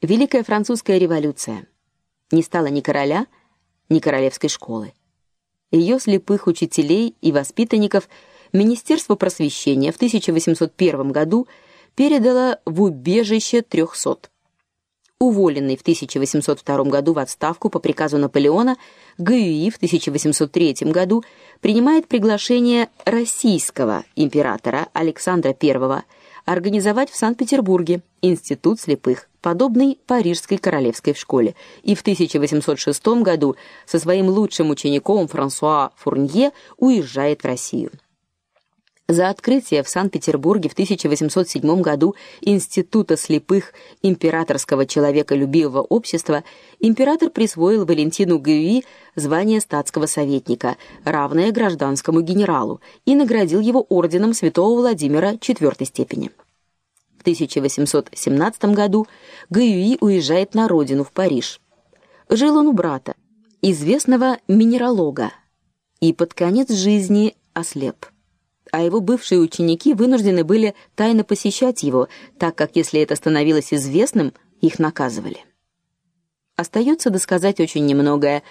Великая французская революция. Не стало ни короля, ни королевской школы. Ее слепых учителей и воспитанников Министерство просвещения в 1801 году передало в убежище 300. Уволенный в 1802 году в отставку по приказу Наполеона, Гюи в 1803 году принимает приглашение российского императора Александра I организовать в Санкт-Петербурге институт слепых, подобный Парижской королевской школе, и в 1806 году со своим лучшим учеником Франсуа Фурнье уезжает в Россию. За открытие в Санкт-Петербурге в 1807 году Института слепых Императорского человеколюбивого общества император присвоил Валентину Гюи звание статского советника, равное гражданскому генералу, и наградил его орденом Святого Владимира IV степени. В 1817 году Гюи уезжает на родину в Париж. Жил он у брата, известного минералога, и под конец жизни ослеп а его бывшие ученики вынуждены были тайно посещать его, так как если это становилось известным, их наказывали. Остается досказать очень немногое.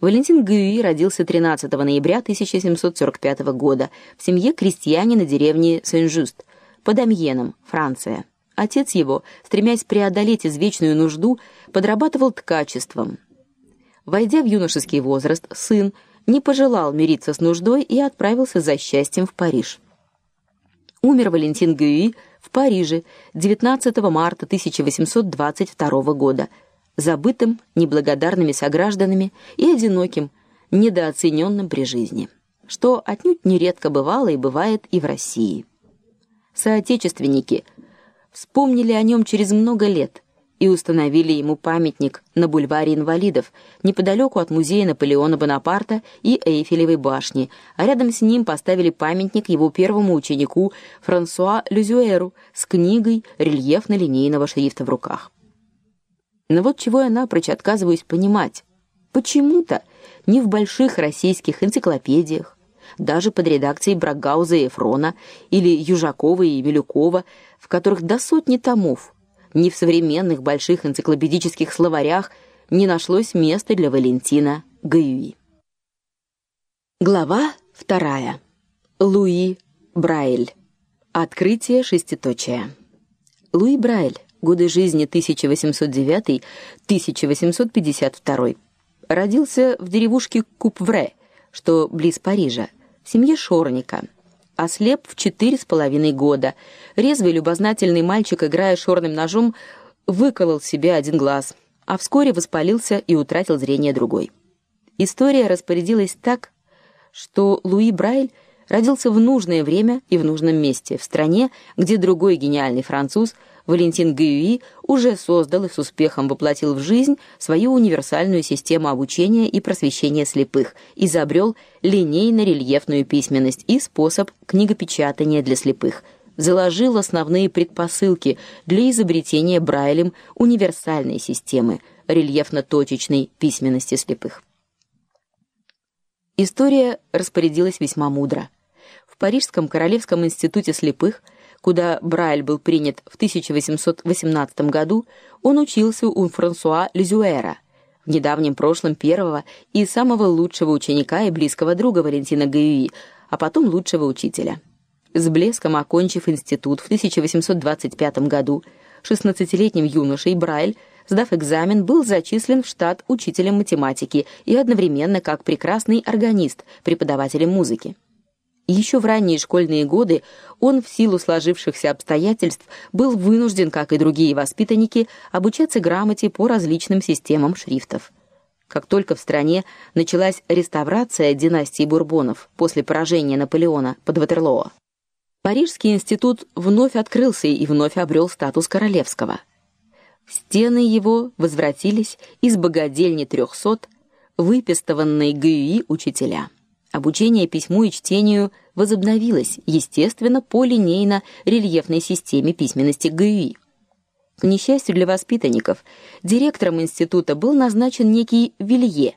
Валентин Гюи родился 13 ноября 1745 года в семье крестьянина деревни Сен-Жуст под Амьеном, Франция. Отец его, стремясь преодолеть извечную нужду, подрабатывал ткачеством. Войдя в юношеский возраст, сын не пожелал мириться с нуждой и отправился за счастьем в Париж. Умер Валентин Гюи в Париже 19 марта 1822 года, забытым неблагодарными согражданами и одиноким, недооцененным при жизни, что отнюдь нередко бывало и бывает и в России. Соотечественники вспомнили о нем через много лет, и установили ему памятник на бульваре Инвалидов, неподалеку от музея Наполеона Бонапарта и Эйфелевой башни, а рядом с ним поставили памятник его первому ученику Франсуа Люзюэру с книгой рельефно-линейного шрифта в руках. Но вот чего я напрочь отказываюсь понимать. Почему-то ни в больших российских энциклопедиях, даже под редакцией Брагауза и Эфрона или Южакова и Милюкова, в которых до сотни томов ни в современных больших энциклопедических словарях не нашлось места для Валентина Гаюи. Глава вторая. Луи Брайль. Открытие шеститочия. Луи Брайль. Годы жизни 1809-1852. Родился в деревушке Купвре, что близ Парижа, в семье шорника ослеп в четыре с половиной года. Резвый любознательный мальчик, играя шорным ножом, выколол себе один глаз, а вскоре воспалился и утратил зрение другой. История распорядилась так, что Луи Брайль родился в нужное время и в нужном месте, в стране, где другой гениальный француз – Валентин Гюи уже создал и с успехом воплотил в жизнь свою универсальную систему обучения и просвещения слепых, изобрел линейно-рельефную письменность и способ книгопечатания для слепых, заложил основные предпосылки для изобретения Брайлем универсальной системы рельефно-точечной письменности слепых. История распорядилась весьма мудро. В Парижском Королевском институте слепых – куда Брайль был принят в 1818 году, он учился у Франсуа Лизюэра, в недавнем прошлом первого и самого лучшего ученика и близкого друга Валентина Гаюи, а потом лучшего учителя. С блеском окончив институт в 1825 году, 16-летним юношей Брайль, сдав экзамен, был зачислен в штат учителем математики и одновременно как прекрасный органист, преподавателем музыки. Еще в ранние школьные годы он в силу сложившихся обстоятельств был вынужден, как и другие воспитанники, обучаться грамоте по различным системам шрифтов. Как только в стране началась реставрация династии Бурбонов после поражения Наполеона под Ватерлоо, Парижский институт вновь открылся и вновь обрел статус королевского. В стены его возвратились из богадельни трехсот выпистованные Гюи учителя. Обучение письму и чтению возобновилось, естественно, по линейно-рельефной системе письменности ГЮИ. К несчастью для воспитанников, директором института был назначен некий Вилье,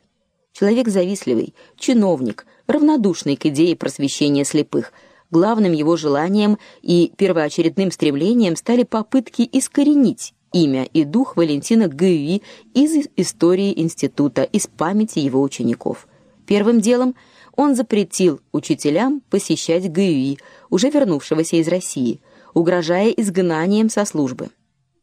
человек завистливый, чиновник, равнодушный к идее просвещения слепых. Главным его желанием и первоочередным стремлением стали попытки искоренить имя и дух Валентина Гюи из истории института, из памяти его учеников. Первым делом он запретил учителям посещать Гюи, уже вернувшегося из России, угрожая изгнанием со службы.